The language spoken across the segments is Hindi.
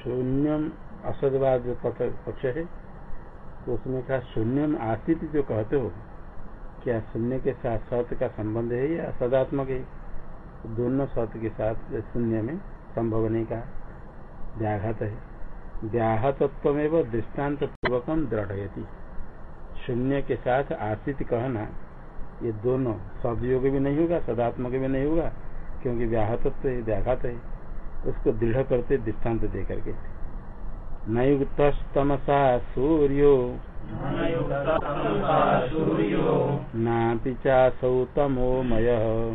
शून्यम असदवाद जो पक्ष है तो उसमें कहा शून्यम आसित जो कहते हो, क्या शून्य के साथ सत्य का संबंध है या सदात्मक है? दोनों सत्य के साथ शून्य में संभव नहीं का व्याघात है। व्याहतत्व एवं दृष्टांत पूर्वकम दृढ़ शून्य के साथ आश्रित कहना, ये दोनों सदयोग भी नहीं होगा, सदात्मक भी नहीं होगा, क्योंकि व्याहतत्व व्याघात है। उसको दृढ़ करते दृष्टांत दे करके। नयुक्तमसा सूर्यो। नापि चासौ तमोमयः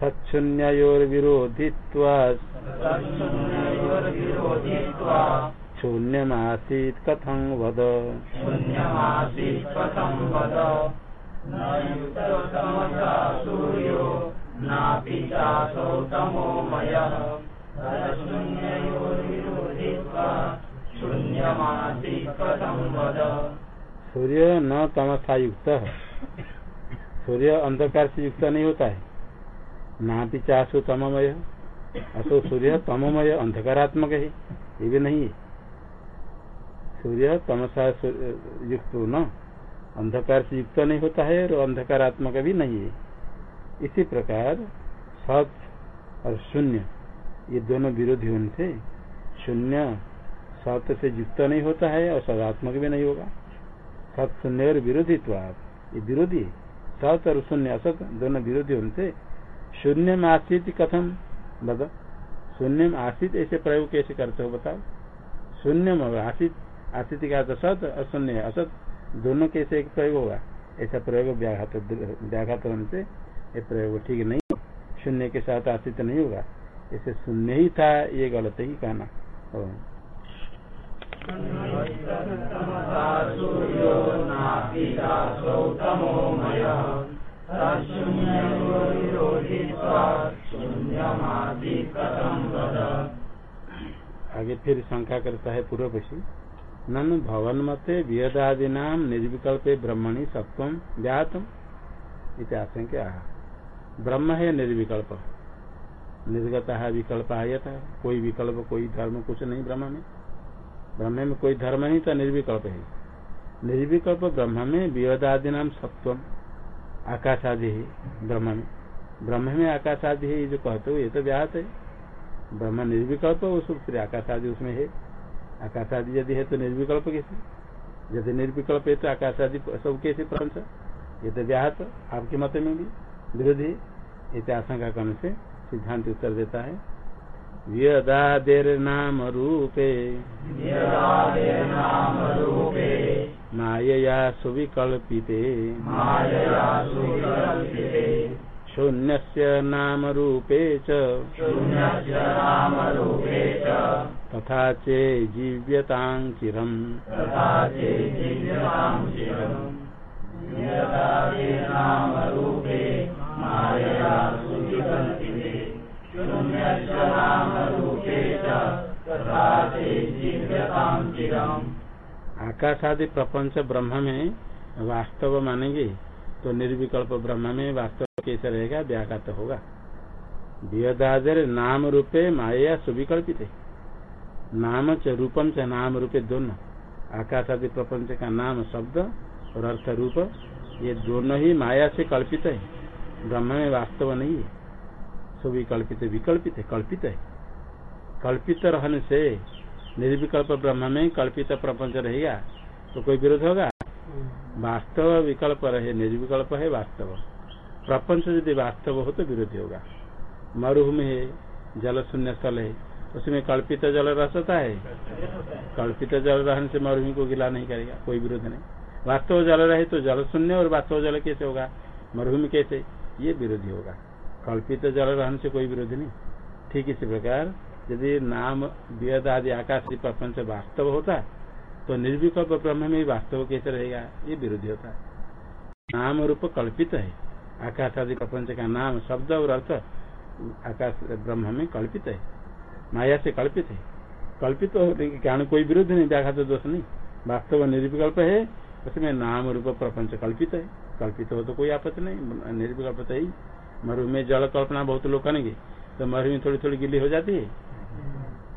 तच्छून्ययोर्विरोधित्वा शून्यमासीत् कथं वद? सूर्यो नापि सूर्य न तमसा युक्त सूर्य अंधकार से युक्त नहीं होता है। ना भी चाशु तममय। असो सूर्य तममय अंधकारात्मक है। ये भी नहीं है। सूर्य तमसा युक्त न अंधकार से युक्त नहीं होता है और अंधकारात्मक भी नहीं है। इसी प्रकार सत और शून्य, ये दोनों विरोधी उनसे शून्य सत्य से युक्त नहीं होता है और सदात्मक भी नहीं होगा। सत शून्य और विरोधित्व ये विरोधी सत और शून्य असत दोनों विरोधी उनसे शून्य में आश्रित कथम बता शून्य में आश्रित ऐसे प्रयोग कैसे करते हो बताओ। शून्य में आश्रित आश्रित का तो सत और शून्य असत दोनों कैसे एक प्रयोग होगा? ऐसा प्रयोग व्याघात व्याघात से ये प्रयोग ठीक नहीं शून्य के साथ आश्रित नहीं होगा। इसे शून्य ही था, ये गलत ही कहना। आगे फिर शंका करता है पूर्व पक्षी नन भवन मते वियदादि नाम निर्विकल्प ब्रह्मणि सत्व इतिहास क्या ब्रह्म है, निर्विकल्प। निर्गत है विकल्प आयत है। कोई विकल्प, कोई धर्म, कुछ नहीं ब्रह्म में। ब्रह्म में कोई धर्म नहीं तो निर्विकल्प है। निर्विकल्प ब्रह्म में विवदादि नाम सत्व आकाश आदि है ब्रह्म में। ब्रह्म में आकाश आदि है, ये जो कहते हो, ये तो व्याहत है। ब्रह्म निर्विकल्प, उस आकाश आदि उसमें है। आकाश आदि यदि है तो निर्विकल्प कैसे? यदि निर्विकल्प है तो आकाश आदि सब कैसे प्रपंच ये तो व्याहत, आपके मत में भी। विरोधी इसे आशंका करने से सिद्धांत उत्तर देता है। व्यदादेर नाम रूपे मायया सुविकल्पिते। शून्य नाम रूपे च। तथा चे जीव्यतां चिरम् आकाश आदि प्रपंच ब्रह्म में वास्तव मानेंगे तो निर्विकल्प ब्रह्म में वास्तव कैसे रहेगा? व्याघात होगा। वियदादर नाम रूपे माया सुविकल्पित। है नाम च रूपम च नाम रूपे दोनों। आकाश आदि प्रपंच का नाम शब्द और अर्थ रूप, ये दोनों ही माया से कल्पित है। ब्रह्म में वास्तव नहीं है। सुविकल्पित विकल्पित है, कल्पित है। कल्पित रहने से निर्विकल्प ब्रह्म में कल्पित प्रपंच रहेगा तो कोई विरोध होगा? वास्तव विकल्प रहे, निर्विकल्प है वास्तव। प्रपंच यदि वास्तव हो तो विरोधी होगा। मरुभूमि है, जल शून्य स्थल है, उसमें कल्पित जल रह सकता है। कल्पित जल रहने से मरुभूमि को गिला नहीं करेगा, कोई विरोध नहीं। वास्तव जल रहे तो जल शून्य और वास्तव जल कैसे होगा? मरुभूमि कैसे? ये विरोधी होगा। कल्पित जल रहने से कोई विरोधी नहीं। ठीक इसी प्रकार, यदि नाम वेद आदि आकाश प्रपंच वास्तव होता तो निर्विकल्प ब्रह्म में वास्तव कैसे रहेगा? ये विरोधी होता। है नाम रूप कल्पित है। आकाश आदि प्रपंच का नाम, शब्द और अर्थ आकाश ब्रह्म में कल्पित है। माया से कल्पित है। कल्पित होने के कारण कोई विरोध नहीं व्याघात दोष नहीं। वास्तव निर्विकल्प है, उसमें नाम रूप प्रपंच कल्पित है। कल्पित हो तो कोई आपत्ति नहीं, निर्विकल्प ही मरु में जल कल्पना बहुत लोग करेंगे तो मरुभूमि थोड़ी थोड़ी गिल्ली हो जाती है।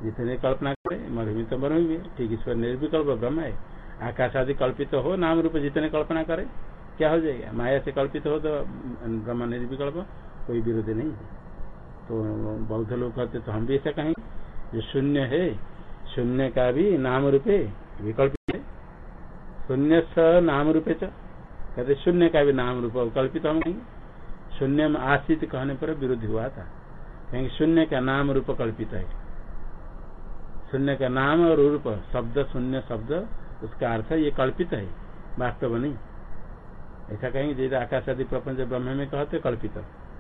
जितने कल्पना करे, मरुभूमि तो मरुभूमि है ठीक ईश्वर निर्विकल्प ब्रह्म है। आकाश आदि कल्पित तो हो, नाम रूप जितने कल्पना करे, क्या हो जाएगा? माया से कल्पित हो तो ब्रह्म निर्विकल्प, कोई विरोध नहीं तो बौद्ध लोग कहते तो हम भी ऐसा कहेंगे, जो शून्य है, शून्य का भी नाम रूपे विकल्पित है। शून्य स नाम रूपे कहते, शून्य का भी नाम रूप कल्पित हम कहेंगे शून्य में आश्रित कहने पर विरोध हुआ था। कहेंगे, शून्य का नाम रूप कल्पित है। शून्य का नाम और रूप, शब्द, शून्य शब्द, उसका अर्थ ये कल्पित है, वास्तव नहीं। ऐसा कहेंगे, जैसे आकाश आदि प्रपंच ब्रह्म में कहते, कल्पित।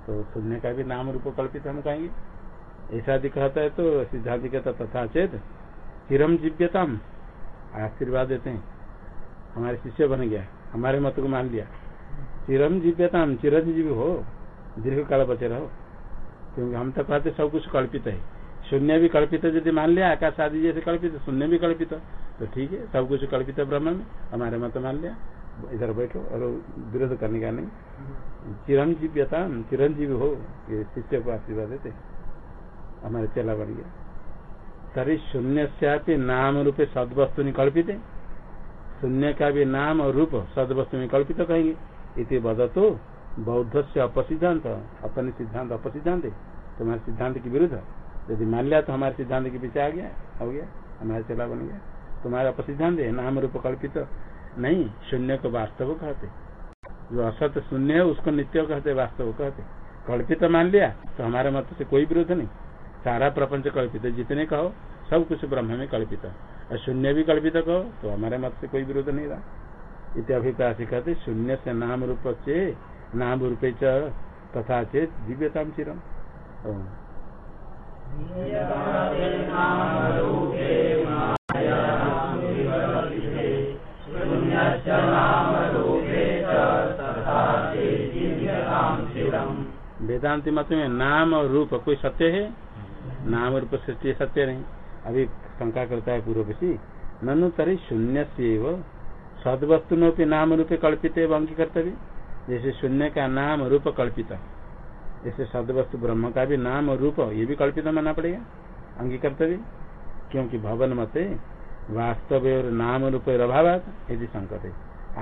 तो शून्य का भी नाम रूप कल्पित हम कहेंगे। ऐसा आदि कहता है तो सिद्धांत कहता, तथा चेत चिरम जीव्यतम। आशीर्वाद देते हैं। हमारे शिष्य बन गया। हमारे मत को मान लिया। चिरम जीव्यतम चिरंजीवी हो दीर्घ काल बचे रहो क्योंकि हम तो कहते सब कुछ कल्पित है। शून्य भी कल्पित है यदि मान लिया, आकाश आदि जैसे कल्पित शून्य भी कल्पित तो ठीक है, सब कुछ कल्पित है ब्रह्म में। हमारे मत मान लिया, इधर बैठो, और विरोध करने का नहीं। चिरंजीव्यता चिरंजीवी हो, ये शिष्य को आशीर्वाद देते हमारे चेला बढ़ गया। तरी शून्य से नाम रूपे सद सदवस्तु कल्पित है शून्य का भी नाम और रूप सदवस्तु में कल्पित कहेंगे इति बदतो बौद्ध से अपसिद्धांत अपने सिद्धांत अपसिद्धांत तुम्हारे सिद्धांत की विरुद्ध। यदि मान लिया तो हमारे सिद्धांत के पीछे आ गया, हो गया, हमारा चला बन गया। तुम्हारा अपसिद्धांत है, नाम रूप कल्पित। नहीं, शून्य को वास्तव कहते। जो असत शून्य है, उसको नित्य कहते, वास्तव कहते। कल्पित मान लिया तो हमारे मत से कोई विरोध नहीं। सारा प्रपंच कल्पित जितने कहो। सब कुछ ब्रह्म में कल्पित और शून्य भी कल्पित कहो तो हमारे मत से कोई विरोध नहीं रहा। इत अभिप्राय से कहते, शून्य से नाम रूप से नाम रूपे तथा चेत दिव्यता चिरम। वेदांति मत में नाम और रूप कोई सत्य है? नाम रूप सत्य सत्य नहीं। अभी शंका करता है पूर्व किसी ननु तरी शून्य से सदवस्तु में नाम रूपे कल्पित है अंकी कर्तव्य। जैसे शून्य का नाम रूप कल्पित जैसे सदवस्तु ब्रह्म का भी नाम रूप ये भी कल्पित मानना पड़ेगा, अंगी कर्तव्य। क्योंकि भवन मत वास्तव और नाम रूप अभाव यदि संकट है।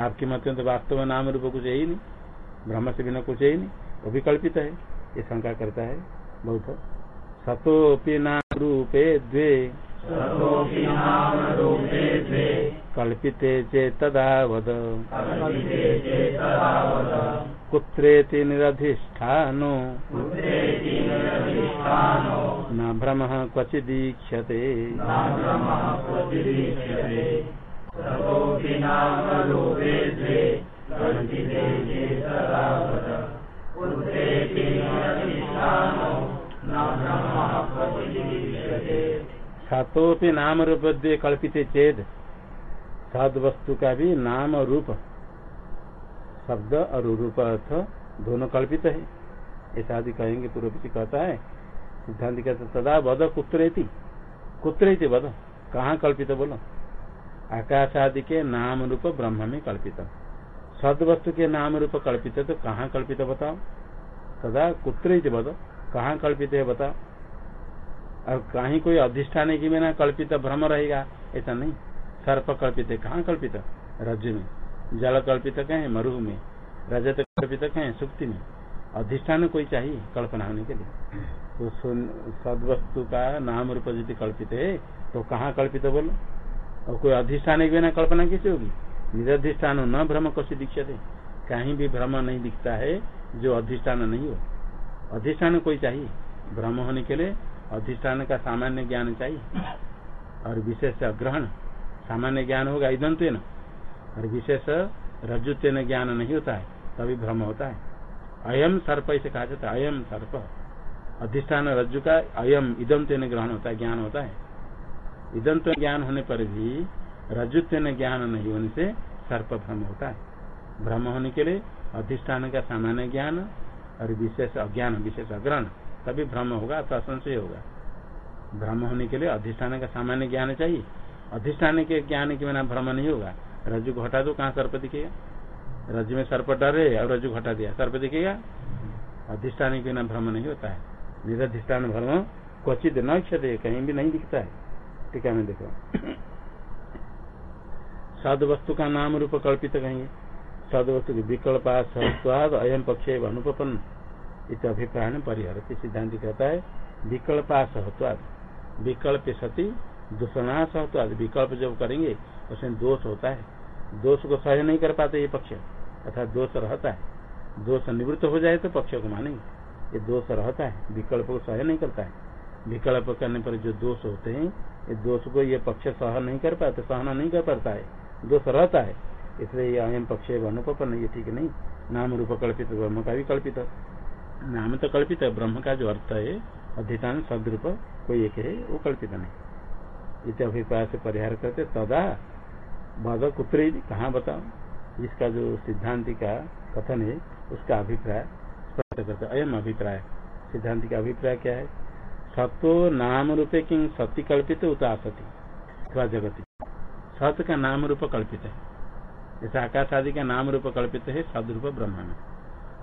आपके मत में तो वास्तव नाम रूप कुछ है ही नहीं, ब्रह्म से बिना कुछ है ही नहीं, वो भी कल्पित है, ये शंका करता है, बहुत। सतोपि नाम रूपे द्वे। कल्पिते चेतदा वद कुत्रेति निरधिष्ठानो। न भ्रम क्वचिदीक्षते सतोपि नाम रूप कल्पित चेद। सद वस्तु का भी नाम रूप शब्द और रूप अर्थ दोनों कल्पित है। ऐसा आदि कहेंगे पूर्व पीछे कहता है। सिद्धांत कहते सदा वध कुत्रेति? कुत्रेति वध कहाँ कल्पित बोलो? आकाश आदि के नाम रूप ब्रह्म में कल्पित। सद वस्तु के नाम रूप कल्पित तो कहाँ कल्पित बताओ? सदा कुत्रेति वध कहाँ कल्पित है बताओ? और कहीं कोई अधिष्ठान की बिना कल्पित भ्रम रहेगा, ऐसा नहीं। सर्प कल्पित है। कहाँ कल्पित? रज में। जल कल्पित है मरुह में। रजत कल्पित है सुक्ति में। अधिष्ठान कोई चाहिए कल्पना होने के लिए? तो सदवस्तु का नाम रूप यदि कल्पित है तो कहाँ कल्पित बोलो? और कोई अधिष्ठान के बिना कल्पना कैसे होगी? निरधिष्ठान न भ्रम कसी दीक्षित है। कहीं भी भ्रम नहीं दिखता है, जो अधिष्ठान नहीं हो। अधिष्ठान कोई चाहिए? भ्रम होने के लिए अधिष्ठान का सामान्य ज्ञान चाहिए। और विशेष ग्रहण सामान्य ज्ञान होगा इदंत न और विशेष रजुत्व ज्ञान नहीं होता है, तभी भ्रम होता है। अयम सर्प इसे कहा जाता है अयम सर्प। अधिष्ठान रज्जु का अयम इदम तेन ग्रहण होता है, ज्ञान होता है। इदंत ज्ञान होने पर भी रजुत्व ज्ञान नहीं होने से सर्प भ्रम होता है। भ्रम होने के लिए अधिष्ठान का सामान्य ज्ञान और विशेष अज्ञान, विशेष अग्रहण तभी भ्रम होगा अथवा संशय होगा। भ्रम होने के लिए अधिष्ठान का सामान्य ज्ञान चाहिए। अधिष्ठान के ज्ञान के बिना भ्रम नहीं होगा। रज्जु को हटा दो, कहाँ सर्प दिखेगा? रज्जु में सर्प डरे और रज्जु घटा दिया, सर्प दिखेगा? अधिष्ठान के बिना भ्रम नहीं होता है। निरधिष्ठान भ्रम क्वचित न क्षते कहीं भी नहीं दिखता है। टीका में देखो। सद वस्तु का नाम रूप कल्पित कहेंगे। सद वस्तु की विकल्प, स्वाद अयम पक्ष अनुपन्न इत अभिप्राय में परिहर सिद्धांत कहता है विकल्पा सहत्वाद विकल्प सती दूषणा सहत्वाद विकल्प जब करेंगे, उसमें दोष होता है। दोष को सहज नहीं कर पाते ये पक्ष, अर्थात दोष रहता है। दोष निवृत्त हो जाए तो पक्ष को मानेंगे। ये दोष रहता है, विकल्प को सहज नहीं करता है। विकल्प करने पर जो दोष होते हैं, ये दोष को ये पक्ष सह नहीं कर पाते, सहना नहीं कर पाता है। दोष रहता है, इसलिए अयम पक्ष अनुपन्न ये ठीक नहीं। नाम रूप कल्पित, ब्रह्म का भी कल्पित। नाम तो कल्पित है ब्रह्म का जो अर्थ है अधिष्ठान सदरूप कोई एक है, वो कल्पित नहीं। इस अभिप्राय से परिहार करते तदा बद कुत्र कहाँ बताओ इसका जो सिद्धांति का कथन है, उसका अभिप्राय स्पष्ट करते, अयम अभिप्राय। सिद्धांति का अभिप्राय क्या है? सतो नाम रूपे किंग सती कल्पित उता सती अथवा जगती। सत का नाम रूप कल्पित है। जैसे आकाश आदि का नाम रूप कल्पित है, सदरूप ब्रह्म में।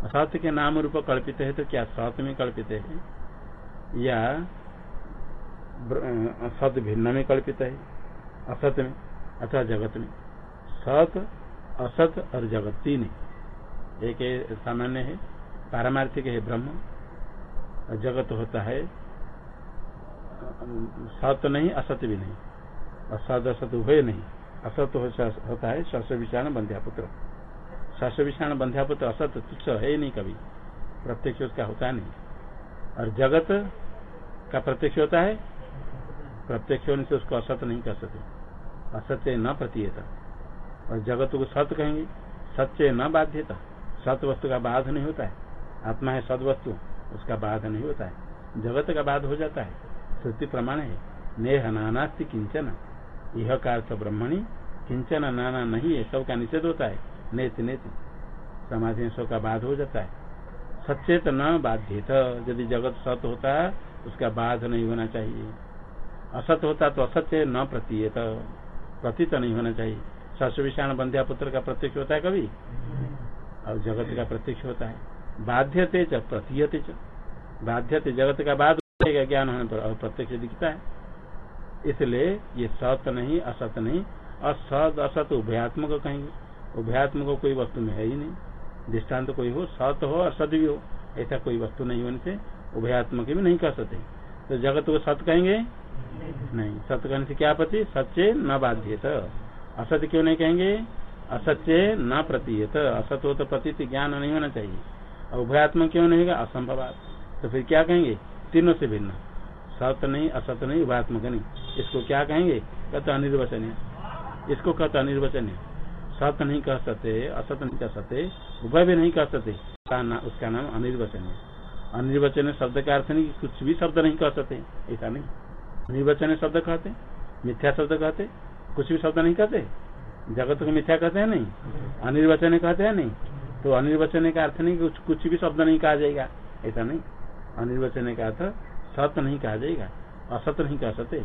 सत्य के नाम रूप कल्पित है तो क्या सत में कल्पित है? या सत भिन्न में कल्पित है? असत में अथवा जगत में? सत, असत और जगत तीन एक सामान्य है, पारमार्थिक है ब्रह्म जगत होता है, सत नहीं, असत भी नहीं। असत असत हुए नहीं। असत होता है शस्त्र बंध्या बंध्यापुत्र। शस्त्र विषाण बंध्यापुत्र असत, तुच्छ है नहीं कभी। प्रत्यक्ष उसका होता नहीं। और जगत का प्रत्यक्ष होता है? प्रत्यक्ष होने से उसको असत नहीं कर सकते। असत्य न प्रतीयता। और जगत को सत्य कहेंगे, सत्य न बाध्यता। सत वस्तु का बाध नहीं होता है। आत्मा है सद वस्तु उसका बाध नहीं होता है। जगत का बाध हो जाता है। श्रुति प्रमाण है, नेह नानास्ति किंचन। यह का अर्थ ब्रह्मणी, किंचन नाना नहीं है, सबका निषेध होता है। नेति नेति। समाधि में सबका बाध हो जाता है। सचेत न बाध्यत यदि जगत सत होता है उसका बाध नहीं होना चाहिए। असत होता तो असत्य न प्रतीयत। प्रतीत नहीं होना चाहिए। शस्त्र विषाण बंध्या पुत्र का प्रत्यक्ष होता है कभी? और जगत का प्रत्यक्ष होता है। बाध्यते च, प्रतीयते च। बाध्यते जगत का बाद ज्ञान होने पर और प्रत्यक्ष दिखता है। इसलिए ये सत नहीं, असत नहीं असत असत उभयात्मक कहेंगे। उभयात्मक कोई वस्तु में है ही नहीं। दृष्टांत तो कोई हो, सत हो असत भी हो, ऐसा कोई वस्तु नहीं होने से उभयात्मक भी नहीं कर सकते। तो जगत को सत कहेंगे? नहीं। सत्य कहने से क्या पति सच्चे न बाध्यत। असत्य क्यों नहीं कहेंगे? असत्य न प्रतीयत। असत हो तो प्रतीत ज्ञान नहीं होना चाहिए। और उभयात्मक क्यों नहीं होगा? असंभव तो फिर क्या कहेंगे? तीनों से भिन्न। सत्य नहीं, असत नहीं उभयात्मक नहीं। इसको क्या कहेंगे? कहते अनिर्वचनीय। इसको कहते अनिर्वचनीय। सत्य नहीं कह सकते, असत नहीं कह सकते, उभय भी नहीं कह सकते। उसका नाम अनिर्वचन है। अनिर्वचन शब्द का अर्थ नहीं कुछ भी शब्द नहीं कह सकते, ऐसा नहीं। निर्वचन शब्द कहते, मिथ्या शब्द कहते, कुछ भी शब्द नहीं कहते। जगत को मिथ्या कहते हैं नहीं, अनिर्वचन कहते हैं नहीं। तो अनिर्वचन का अर्थ नहीं कुछ कुछ भी शब्द नहीं कहा जाएगा, ऐसा नहीं। अनिर्वचन का अर्थ सत्य नहीं कहा जाएगा असत्य नहीं कह सकते।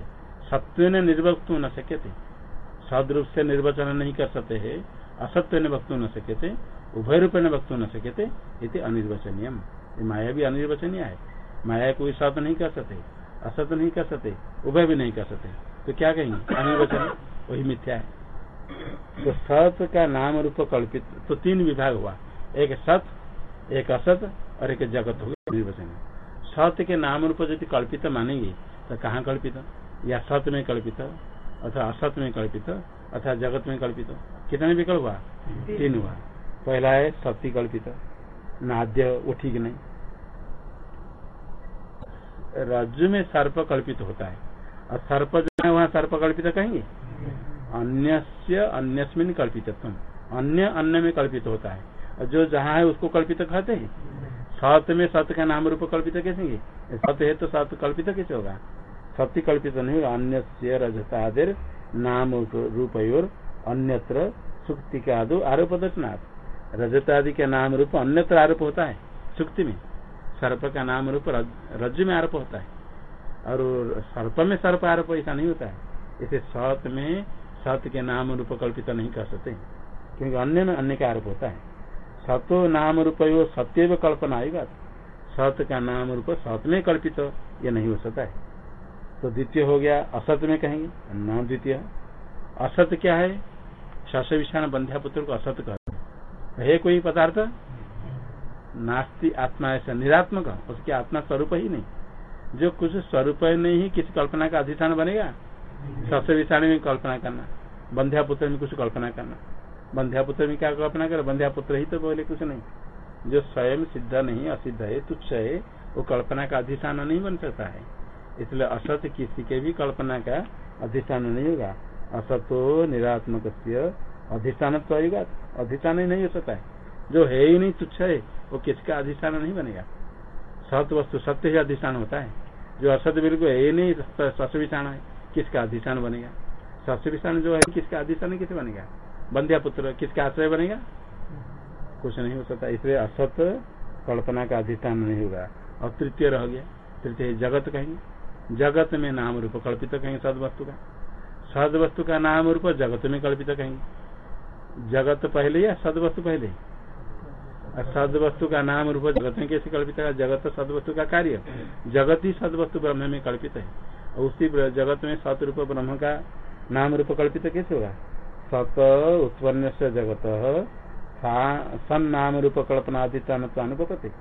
सत्य ने निर्वक्त न सके थे सदरूप से निर्वचन नहीं कर सकते है, असत्य ने वक्त न सके थे, उभय रूप ने वक्त न सके थे ये अनिर्वचनीय माया भी अनिर्वचनीय है। माया कोई सत्य नहीं कर सकते, असत्य नहीं कर सकते, उभय भी नहीं कर सकते। तो क्या कहेंगे? अनिर्वचन वही मिथ्या है। तो सत का नाम रूप कल्पित तो तीन विभाग हुआ। एक सत एक असत और एक जगत हो गया निर्वचन सत्य के नाम रूप यदि कल्पित मानेंगे तो कहाँ कल्पित? या सत्य में कल्पित? अथवा असत में कल्पित अथवा जगत में कल्पित। कितने विकल्प हुआ? तीन। हुआ। पहला है सत्य कल्पित नाद्य वो ठीक नहीं। रज्जु में सर्प कल्पित होता है। और सर्प जो है वहाँ सर्प कल्पित कहेंगे? अन्य अन्यस्मिन कल्पित तुम अन्य अन्य में कल्पित होता है। और जो जहाँ है उसको कल्पित कहते हैं। सत्य में सत्य का नाम रूप कल्पित कैसे सत्य है तो सत्य कल्पित कैसे होगा? सत्य कल्पित नहीं अन्य रजतादिर नाम रूप और अन्यत्र सुक्ति का आदो आरोप दर्शनाथ रजत आदि का नाम रूप अन्यत्र आरोप होता है सुक्ति में सर्प का नाम रूप रज्जु में आरोप होता है। और सर्प में सर्प आरोप ऐसा नहीं होता है। इसे सत में सत के नाम रूप कल्पित नहीं कर सकते। क्योंकि अन्य में अन्य का आरोप होता है। सतो नाम रूप सत्य कल्पना बात। सत का नाम रूप सत में कल्पित, ये नहीं हो सकता है। तो द्वितीय हो गया असत में कहेंगे, न द्वितीय। असत क्या है? शश विषाण बंध्या पुत्र को असत कहते है। कोई पदार्थ? नास्ती आत्मा ऐसा, निरात्मक। उसकी आत्मा स्वरूप ही नहीं। जो कुछ स्वरूप नहीं ही, किसी कल्पना का अधिष्ठान बनेगा? शश विषाण में कल्पना करना। बंध्या पुत्र में कुछ कल्पना करना। बंध्या पुत्र में क्या कल्पना कर? बंध्या पुत्र ही तो बोले कुछ नहीं। जो स्वयं सिद्ध नहीं, असिद्ध है, तुच्छ है, वो कल्पना का अधिष्ठान नहीं बन सकता है। इसलिए असत किसी के भी कल्पना का अधिष्ठान नहीं होगा। असतो निरात्मक अधिष्ठान अधिष्ठान ही नहीं हो सकता है। जो है ही नहीं, तुच्छ है, वो किसका अधिष्ठान नहीं बनेगा? सत वस्तु सत्य ही अधिष्ठान होता है। जो असत बिल्कुल है ही नहीं सस्विषाण है, किसका अधिष्ठान बनेगा? सस्विषाण जो है, किसका अधिष्ठान किसे बनेगा? बंध्या पुत्र किसका आश्रय बनेगा? कुछ नहीं हो सकता। इसलिए असत कल्पना का अधिष्ठान नहीं होगा। और तृतीय रह गया। तृतीय जगत कहेंगे। जगत में नाम रूप कल्पित कहेंगे सद वस्तु का सद वस्तु का नाम रूप जगत में कल्पित कहेंगे जगत पहले या सद वस्तु पहले सद वस्तु का नाम रूप जगत में कैसे कल्पित है जगत सद वस्तु का कार्य जगत ही सद वस्तु ब्रह्म में कल्पित है उसी जगत में सत रूप ब्रह्म का नाम रूप कल्पित कैसे होगा सत उत्पन्न से जगत सन नाम रूप कल्पना अनुपति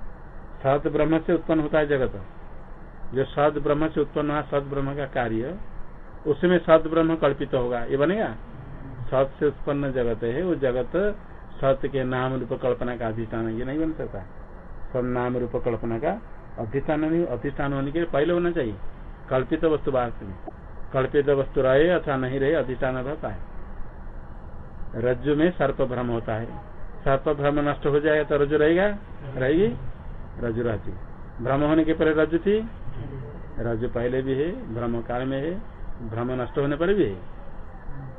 सत ब्रह्म से उत्पन्न होता है जगत जो सद ब्रह्म से उत्पन्न हुआ सद ब्रह्म का कार्य उसमें सद ब्रह्म कल्पित होगा। ये बनेगा? सत से उत्पन्न जगत है, वो जगत सत्य के नाम रूप कल्पना का अधिष्ठान ये नहीं बन सकता। सद नाम रूप कल्पना का अधिष्ठान नहीं, अधिष्ठान होने के लिए पहले होना चाहिए। कल्पित वस्तु वास्तव में कल्पित वस्तु रहे अथवा नहीं रहे, अधिष्ठान रहता है। रज्जु में सर्प भ्रम होता है। सर्प भ्रम नष्ट हो जाएगा तो रज्जु रहेगा? रहेगी। रज्जु रहती भ्रम होने के पहले रज्जु थी। रज्जु पहले भी है भ्रम काल में है भ्रम नष्ट होने पर भी है।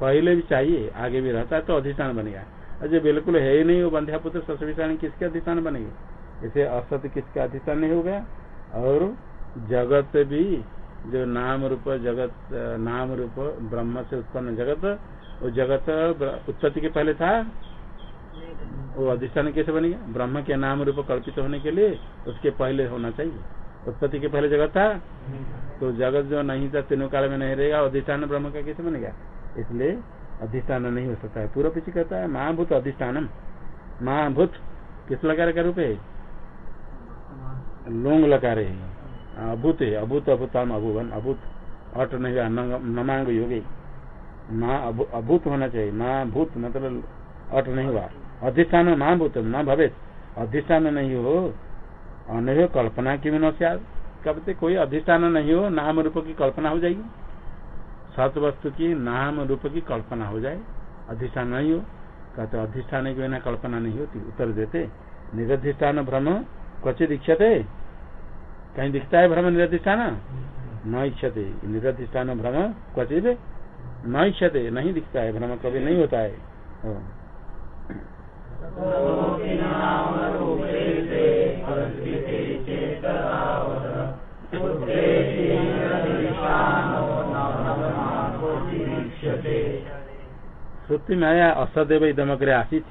पहले भी चाहिए, आगे भी रहता है तो अधिष्ठान बनेगा अजय बिल्कुल है ही नहीं, वो बंध्या पुत्र ससविष्ठान किसके अधिष्ठान बनेगी इसे असत किसका अधिष्ठान नहीं हो गया? और जगत भी, जो नाम रूप, जगत, नाम रूप, ब्रह्म से उत्पन्न जगत, वो जगत उत्पत्ति के पहले था। वो अधिष्ठान कैसे बनेगा ब्रह्म के नाम रूप कल्पित होने के लिए उसके पहले होना चाहिए। उत्पत्ति के पहले जगत था तो जगत जो नहीं था, तीनों काल में नहीं रहेगा, अधिष्ठान ब्रह्म का कैसे बनेगा इसलिए अधिष्ठान नहीं हो सकता है। पूरा पीछे कहता है, महाभूत अधिष्ठानम। महाभूत किस लकार का रूप है? लोंग लकार है। अभूत है। अभूत, अभूताम, अभुवन। अभूत, अट नहीं नमांग योगी। माँ अभूत होना चाहिए। माँ भूत मतलब अट नहीं हुआ। अधिष्ठान माँ भूत न अधिष्ठान नहीं हो। नहीं कल्पना की भी न कब कोई अधिष्ठान नहीं हो, नाम रूप की कल्पना हो जाएगी। सत वस्तु की नाम रूप की कल्पना हो जाए, अधिष्ठान नहीं हो, कहते अधिष्ठान के बिना कल्पना नहीं होती। उत्तर देते, निरधिष्ठान भ्रम क्वचित इच्छते। कहीं दिखता है भ्रम निरधिष्ठान? न इच्छते। निरधिष्ठान भ्रम क्वचित न इच्छते। नहीं दिखता है, भ्रम कभी नहीं होता है। श्रुति में आया असदेव इदम अग्रे आसित।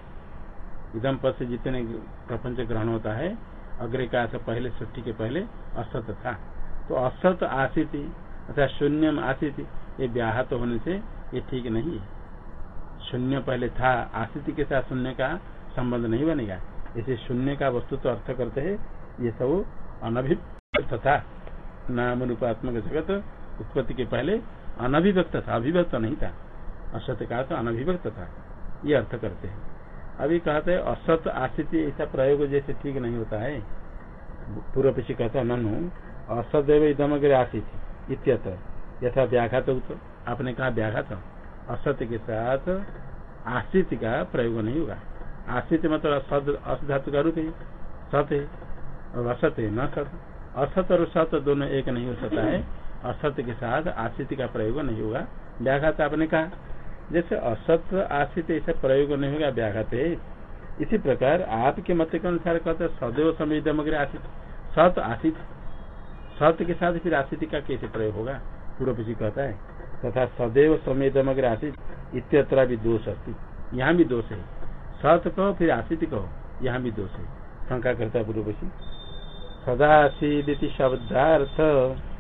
इदम पद से जितने प्रपंच ग्रहण होता है अग्रे का पहले, सृष्टि के पहले, असत था। तो असत आसित अर्थात शून्य आसित, ये व्याहत होने से ये ठीक नहीं है। शून्य पहले था आस्थिति के साथ शून्य का संबंध नहीं बनेगा। इसे शून्य का वस्तु तो अर्थ करते है, ये सब अनभिव्यक्त था। नाम रूपात्मक जगत उत्पत्ति के पहले अनभिव्यक्त था, अभिव्यक्त नहीं था। असत्य का तो अनभिव्यक्त था। ये अर्थ करते हैं। अभी कहते हैं, असत आस्थिति ऐसा प्रयोग जैसे ठीक नहीं होता है। पूर्व पीछे कहता है, ननु, असदेव इदमग्र आसित इत्यत्र यथा व्याघात आपने कहा व्याघात। असत्य के साथ आश्रित का प्रयोग नहीं होगा। आश्रित मतलब सद असधातु का रूप है। सत है, और असत है, न सत। असत और सत दोनों एक नहीं हो सकता है। असत्य के साथ आश्रित का प्रयोग नहीं होगा। व्याघात आपने कहा। जैसे असत आश्रित ऐसा प्रयोग नहीं होगा, व्याघात इसी प्रकार आपके मत के अनुसार कहते सदैव समय दमग्र आशित सत आशित सत्य के साथ फिर आशित का कैसे प्रयोग होगा? पूर्व पीछे कहता है, तथा सदैव समय दमग्र आशित इत्यत्र भी दोष अस्थित यहाँ भी दोष है। सत कहो, फिर आशित कहो, यहाँ भी दोष है। शंका करता है पूर्व शब्दार्थ।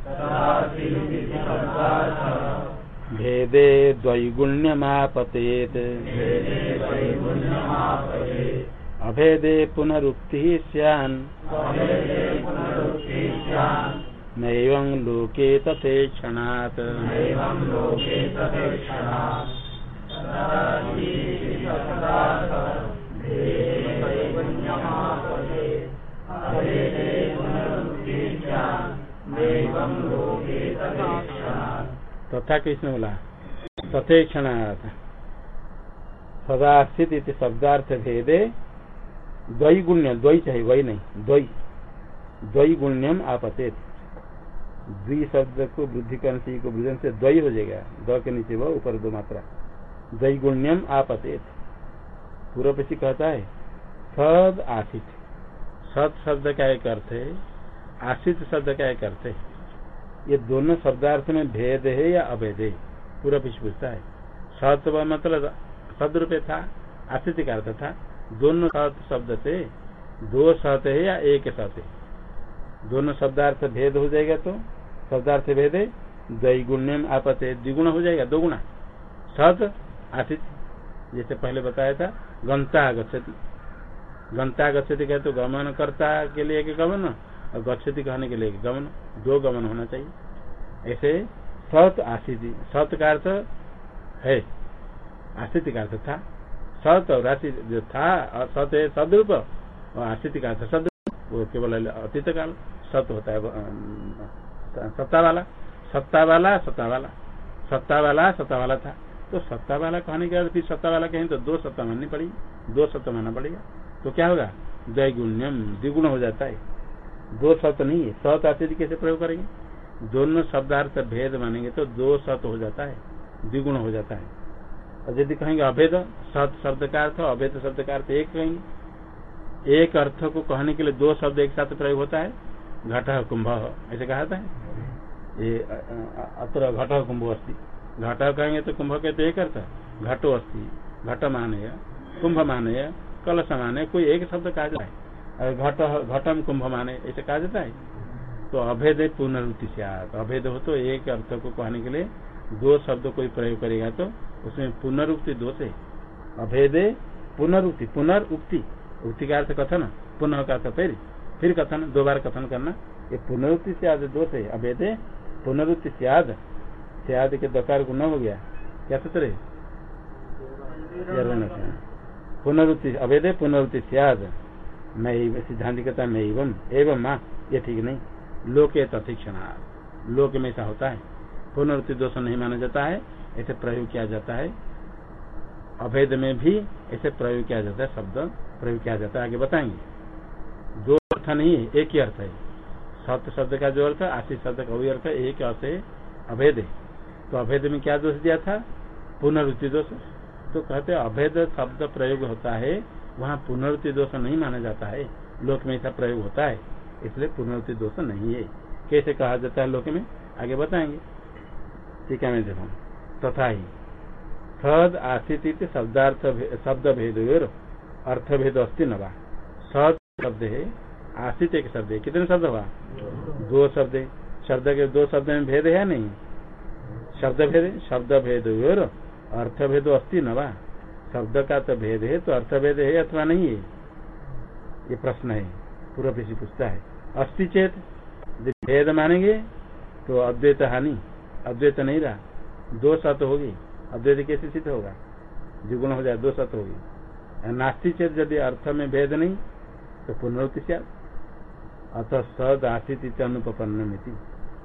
सदासीदिति शब्दार्थः। भेदे द्वैगुण्यमापतेत्। अभेदे पुनरुक्तिः स्यान् नैवं लोके तथेक्षणात् नैवं लोके तदेक्षणात् तथा कृष्ण बोला? तथेक्षणात् सदा स्थित इति शब्दार्थ भेदे द्वई गुण्य द्वई चाहिए, वही नहीं द्वई द्वई गुण्यम आपतेत। द्वि शब्द को वृद्धि करने से को वृद्धि से द्वई हो जाएगा। द के नीचे वो ऊपर दो मात्रा। द्वई गुण्यम आपतेत। पूर्व पक्षी कहता है सद आसित सत शब्द का एक अर्थ है आसित शब्द का एक अर्थ है। ये दोनों शब्दार्थ में भेद है या अभेद है? पूरा पीछे पूछता है। सत मतलब रुपये था आश्रित का अर्थ था। दोनों सत शब्द से, दो सत है या एक सत है? दोनों शब्दार्थ भेद हो जाएगा तो शब्दार्थ भेद है। द्विगुण्यम आपते द्विगुण हो जाएगा, दो गुणा। सत आश्रित जैसे पहले बताया था गंता गंता गच्छति कहते तो गमन करता के लिए गमन? और गच्छति कहने के लिए गमन, दो गमन होना चाहिए। ऐसे सत आशिति सत का अर्थ है आशिति का अर्थ था। सत और राशि जो था, सत है सदरूप, और आशिति का अर्थ सद वो केवल अतीत काल, सत होता है सत्ता वाला सत्ता वाला सत्ता वाला सत्ता वाला सत्ता वाला था। तो सत्ता वाला कहने के बाद फिर सत्ता वाला कहें तो दो सत्ता माननी पड़ेगी दो सत्ता मानना पड़ेगा। तो क्या होगा? द्विगुण्यम द्विगुण हो जाता है। दो सत नहीं है। सत आते कैसे प्रयोग करेंगे। दोनों शब्दार्थ भेद मानेंगे तो दो सत हो जाता है, द्विगुण हो जाता है। और यदि कहेंगे अभेद सत शब्द का अर्थ अभेद शब्द का अर्थ एक कहेंगे। एक अर्थ को कहने के लिए दो शब्द एक साथ प्रयोग होता है, घट कुंभ। ऐसे कहा था ये अत्र घट कुंभ अस्थि। घट कहेंगे तो कुंभ कहते एक अर्थ। घटो अस्थि। घट माने, कुंभ माने, कलश माने, कोई एक शब्द कहा है। और घट घटम कुंभ माने ऐसे कहा जाता है। तो अभेद पुनरुक्ति से अभेद हो तो एक अर्थ को कहने के लिए दो शब्द कोई प्रयोग करेगा तो उसमें पुनरुक्ति दोष है। अभेद पुनरुक्ति पुनरुक्ति। उक्ति का अर्थ कथन पुनः का अर्थ फिर फिर कथन दो बार कथन करना। ये पुनरुक्ति से आद दोष है। अभेद पुनरुक्ति से आद से आद के दकार न हो गया। क्या सूत्र है। पुनरुक्ति अभेद पुनरुक्ति से आद मैं सिद्धांत कहता मैं एवं एवं माँ, ये ठीक नहीं। लोके तथिक्षण। लोक में ऐसा होता है। पुनरुक्ति दोष नहीं माना जाता है, ऐसे प्रयोग किया जाता है। अभेद में भी ऐसे प्रयोग किया जाता है, शब्द प्रयोग किया जाता है। आगे बताएँगे। दो अर्थ नहीं है, एक ही अर्थ है। सत्य शब्द का जो अर्थ है, आशीष शब्द का वही अर्थ है, एक अर्थ है अभेद है। तो अभेद में क्या दोष दिया था? पुनरुक्ति दोष। तो कहते अभेद शब्द प्रयोग होता है वहाँ पुनरुक्ति दोष नहीं माना जाता है। लोक में ऐसा प्रयोग होता है, इसलिए पुनरुक्ति दोष नहीं है। कैसे कहा जाता है लोक में? आगे बताएँगे। ठीक है, मैं देखो। तथा ही, सद आसित शब्दार्थ शब्द भेद अर्थ भेद अस्ति नवा शब्द है, आसित एक शब्द है। कितने शब्द हुआ? दो शब्द शब्द के दो शब्द में भेद है नहीं? शब्द भेद शब्द भेद अर्थ भेद अस्ति नवा शब्द का तो भेद है तो अर्थ भेद है अथवा नहीं है? ये प्रश्न है। पूर्व पीछे पूछता है। अस्थि चेत भेद मानेंगे तो अद्वैत हानि, अद्वैत नहीं रहा। दो सत होगी। अद्वैत कैसे सिद्ध होगा? द्विगुण हो जाए, दो सत होगी। नास्ति चेत यदि अर्थ में भेद नहीं तो पुनरुक्ति से अतः सद आशित अनुपन्न मिति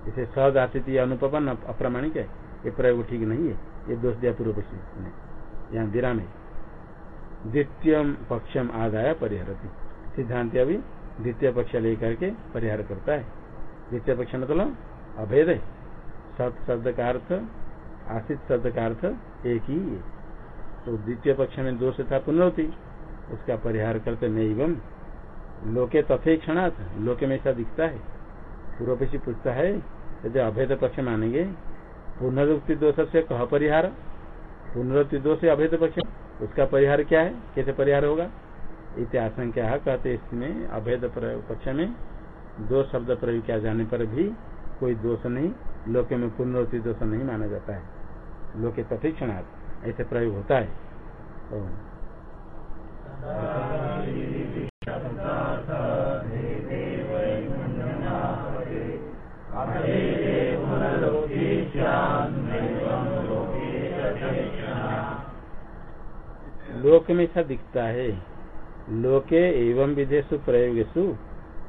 इसे सद आशित अनुपन्न अप्रामाणिक है। ये प्रयोग ठीक नहीं है। ये दोष दिया पूर्व पक्षी ने यहाँ विराम है। द्वितीय पक्षम आदाय परिहरती। सिद्धांत अभी द्वितीय पक्ष लेकर के परिहार करता है। द्वितीय पक्ष मतलब अभेद है। सत शब्द का अर्थ आशित शब्द का अर्थ एक ही है। तो द्वितीय पक्ष में दोष था पुनरुति उसका परिहार करते नैवम। लोके तथे क्षणार्थ लोके में ऐसा दिखता है। पूर्व पक्षी पूछता है, यदि अभेद पक्ष मानेंगे, पुनरुक्ति दोष से कह परिहार पुनरुक्ति दोष अभेद पक्ष उसका परिहार क्या है? कैसे परिहार होगा? इति आशंका कहते इसमें अभेद पक्ष में दो शब्द प्रयोग किया जाने पर भी कोई दोष नहीं, लोके में पुनरति दोष नहीं माना जाता है। लोके प्रशिक्षण ऐसे प्रयोग होता है। लोक में ऐसा दिखता है। लोके एवं विधेशु प्रयोगेशु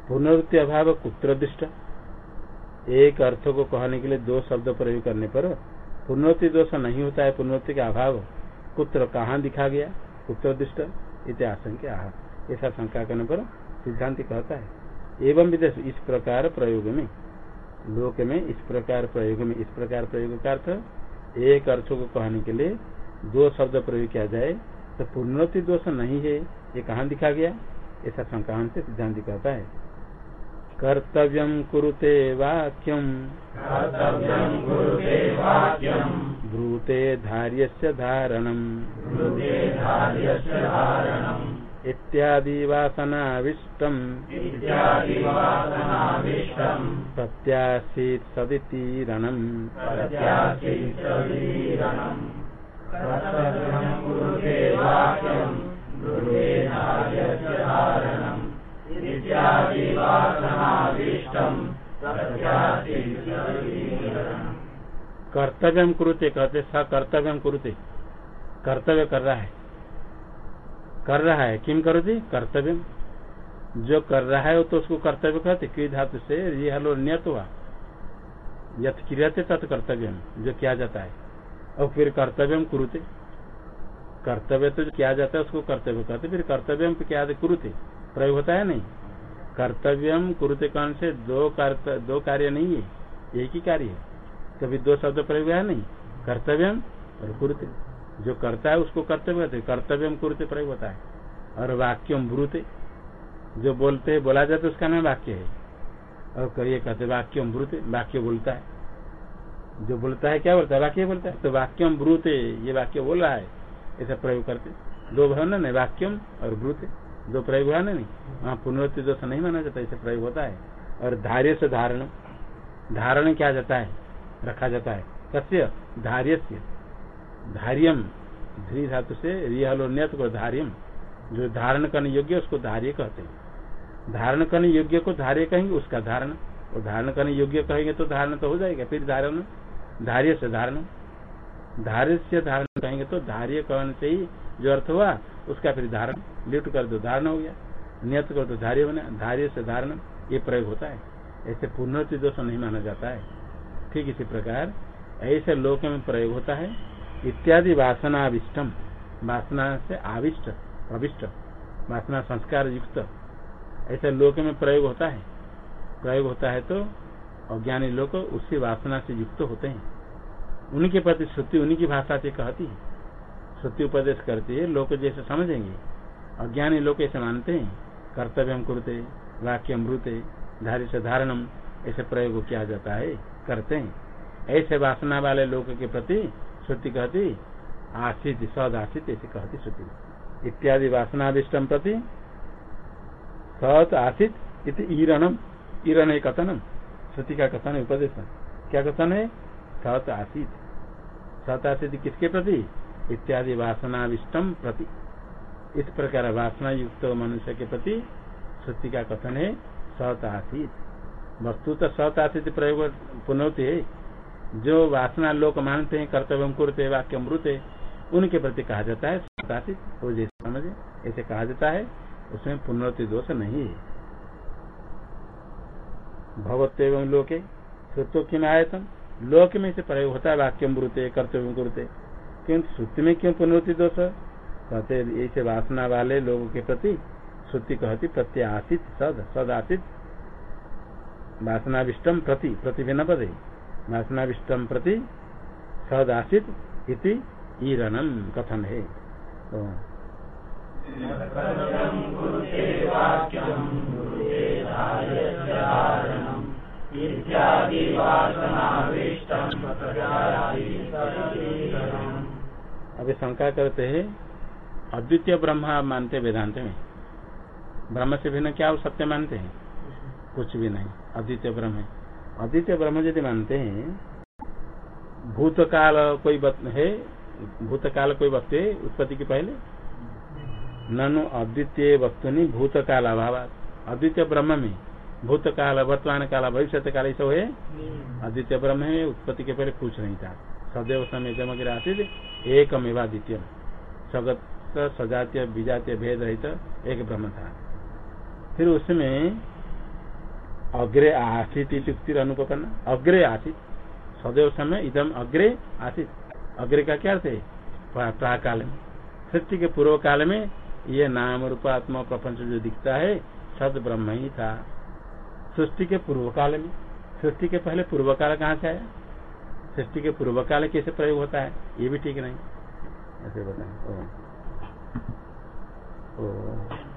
पुनरुत्ति अभाव कुत्र दृष्ट एक अर्थ को कहने के लिए दो शब्द प्रयोग करने पर पुनरुत्ति दोष नहीं होता है। पुनरुत्ति का अभाव कुत्र कहाँ दिखा गया? कुत्र दृष्ट इतिहास ऐसा शंका करने पर सिद्धांत कहता है। एवं विदेश इस प्रकार प्रयोग में, लोक में इस प्रकार प्रयोग में, इस प्रकार प्रयोग का अर्थ एक अर्थ को कहने के लिए दो शब्द प्रयोग किया जाए। तो पुनरुत्ति दोष नहीं है ये कहाँ दिखा गया? ऐसा शंका से सिद्धांत कहता है। कर्तव्य कुरुते वाक्यम। ब्रूते धार्य धारणम। इत्यादि वासनाविष्टम। प्रत्याशीत सदितीरणम। कर्तव्य कुरुते, कहते स कर्तव्य कुरुते। कर्तव्य कर रहा है। कर रहा है। किम करोती? कर्तव्य। जो कर रहा है, वो तो उसको कर्तव्य कहते की धातु से ये हलो नियत हुआ। यथ क्रियते तत् कर्तव्य, जो किया जाता है। और फिर कर्तव्य कुरुते। कर्तव्य तो किया जाता है उसको कर्तव्य कहते फिर कर्तव्य क्या कुरुते। प्रयोग होता है नहीं? कर्तव्यम कुरुते कौन से दो दो कार्य नहीं है, एक ही कार्य है। कभी दो शब्द प्रयोग है नहीं? कर्तव्यम और कुरुते। जो करता है उसको कर्तव्य कहते कर्तव्यम कुरुते प्रयोग होता है। और वाक्यम ब्रूते। जो बोलते, बोला जाता है उसका नाम वाक्य है। और करिए कहते वाक्यम ब्रूते। वाक्य बोलता है। जो बोलता है, क्या बोलता है? वाक्य बोलता है। तो वाक्यम ब्रूते, ये वाक्य बोल रहा है। ऐसा प्रयोग करते। दो भाव न वाक्यम और ब्रूते। दो प्रयोग हुआ नहीं? वहाँ पुनरुत्ति दोष नहीं माना जाता, ऐसे प्रयोग होता है। और धार्य से धारण धारण क्या जाता है? रखा जाता है। कस्य धार्य धार्यम। ध्री धातु से रियलोन्यत को धार्यम। जो धारण करने योग्य उसको धार्य कहते हैं। धारण करने योग्य को धार्य कहेंगे, उसका धारण। और धारण करने योग्य कहेंगे तो धारण तो हो जाएगा, फिर धारण धार्य से धारण धार्य से धारण कहेंगे तो धार्य करण से ही जो अर्थ हुआ, उसका फिर धारण। लिफ्ट कर दो, धारण हो गया। नियत कर दो, धार्य बना। धार्य से धारण, ये प्रयोग होता है। ऐसे पुनरुत्ति दोष नहीं माना जाता है। ठीक इसी प्रकार, ऐसे लोक में प्रयोग होता है। इत्यादि वासनाविष्टम। वासना से आविष्ट, प्रविष्ट। वासना संस्कार युक्त। ऐसे लोक में प्रयोग होता है। प्रयोग होता है तो अज्ञानी लोग उसी वासना से युक्त होते हैं। उनके प्रति श्रुति उन्हीं की भाषा से कहती है। श्रुति उपदेश करती है, लोग जैसे समझेंगे। अज्ञानी लोग ऐसे मानते हैं कर्तव्य हम कुरते वाक्य अमृते धारी से धारणम, ऐसे प्रयोग किया जाता है, करते हैं। ऐसे वासना वाले लोग के प्रति श्रुति कहती आशित सद आशित ऐसे कहती श्रुति। इत्यादि वासनादिष्टम प्रति सत आशित इति ईरणम है कथनम श्रुति का कथन है उपदेश। क्या कथन है? सत आसित। सत आशित किसके प्रति? इत्यादि वासनाविष्टम प्रति। इस प्रकार वासना युक्त मनुष्य के प्रति श्रुति का कथन है, सत आसित। वस्तु तो सत आशित प्रयोग पुनौती है। जो वासना लोग मानते हैं, कर्तव्य कुरते, वाक्य अमृत उनके प्रति कहा जाता है सताशित वो जैसे समझे, ऐसे कहा जाता है, उसमें पुनरुत्ति दोष नहीं है। भगवत एवं लोके श्रुतो किम आयतन लोक में से प्रयोग होता है वाक्य अमृत कर्तव्य कुरते। किंतु श्रुति में क्यों पुनरुत्ति दोष? कहते ऐसे वासना वाले लोगों के प्रति श्रुति कहती प्रत्याशित, सद, सदाशित। वासनाविष्टम प्रति प्रति भिन्न पद वासनाविष्टम प्रति सदाशित इति ईरणम कथन है? तो अभी शंका करते हैं, अद्वितीय ब्रह्म मानते वेदांत में। ब्रह्म से भिन्न क्या सत्य मानते हैं? कुछ भी नहीं, अद्वितीय ब्रह्म है। अद्वितीय ब्रह्म यदि मानते हैं, भूतकाल कोई है, भूतकाल कोई वस्तु है उत्पत्ति के पहले? ननु अद्वितीय वस्तु नहीं भूतकाल अभाव अद्वितीय ब्रह्म में भूत काल वर्तमान काल भविष्य काल सब है? अद्वितीय ब्रह्म है उत्पत्ति के पहले कुछ नहीं था। सदैव समय जमग्र आसित एकमेवा द्वितीय सगत सजातीय विजातीय भेद रहित एक ब्रह्म था। फिर उसमें अग्रे आसित अनुपन्न अग्रे आसित। सदैव समय इदम अग्रे आसित। अग्रे का क्या अर्थ है? प्राकाल में। सृष्टि के पूर्व काल में ये नाम रूप आत्मा प्रपंच जो दिखता है सद ब्रह्म ही था। सृष्टि के पूर्व काल में। सृष्टि के पहले पूर्व काल कहाँ से आया? सृष्टि के पूर्व काल कैसे प्रयोग होता है? ये भी ठीक नहीं। ऐसे बताए। ओ, ओ।